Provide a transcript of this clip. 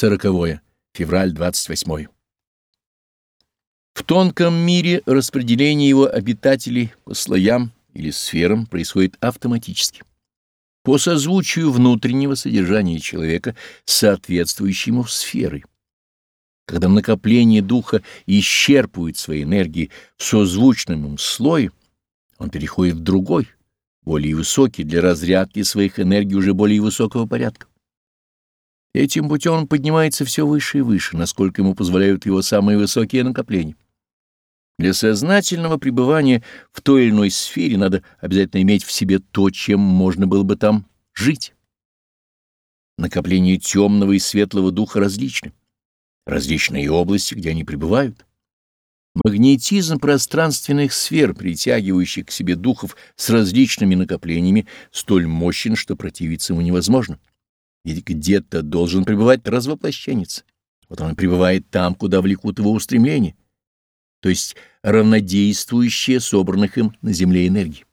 Сороковое. Февраль 28. В тонком мире распределение его обитателей по слоям или сферам происходит автоматически, по созвучию внутреннего содержания человека, соответствующему сферой. Когда накопление духа исчерпывает свои энергии в созвучном им слое, он переходит в другой, более высокий, для разрядки своих энергий уже более высокого порядка. Этим путем он поднимается все выше и выше, насколько ему позволяют его самые высокие накопления. Для сознательного пребывания в той или иной сфере надо обязательно иметь в себе то, чем можно было бы там жить. Накопление темного и светлого духа различны. Различные области, где они пребывают. Магнетизм пространственных сфер, притягивающих к себе духов с различными накоплениями, столь мощен, что противиться ему невозможно. Ведь где-то должен пребывать развоплощенец. Вот он пребывает там, куда влекут его устремления, то есть равнодействующие собранных им на Земле энергии.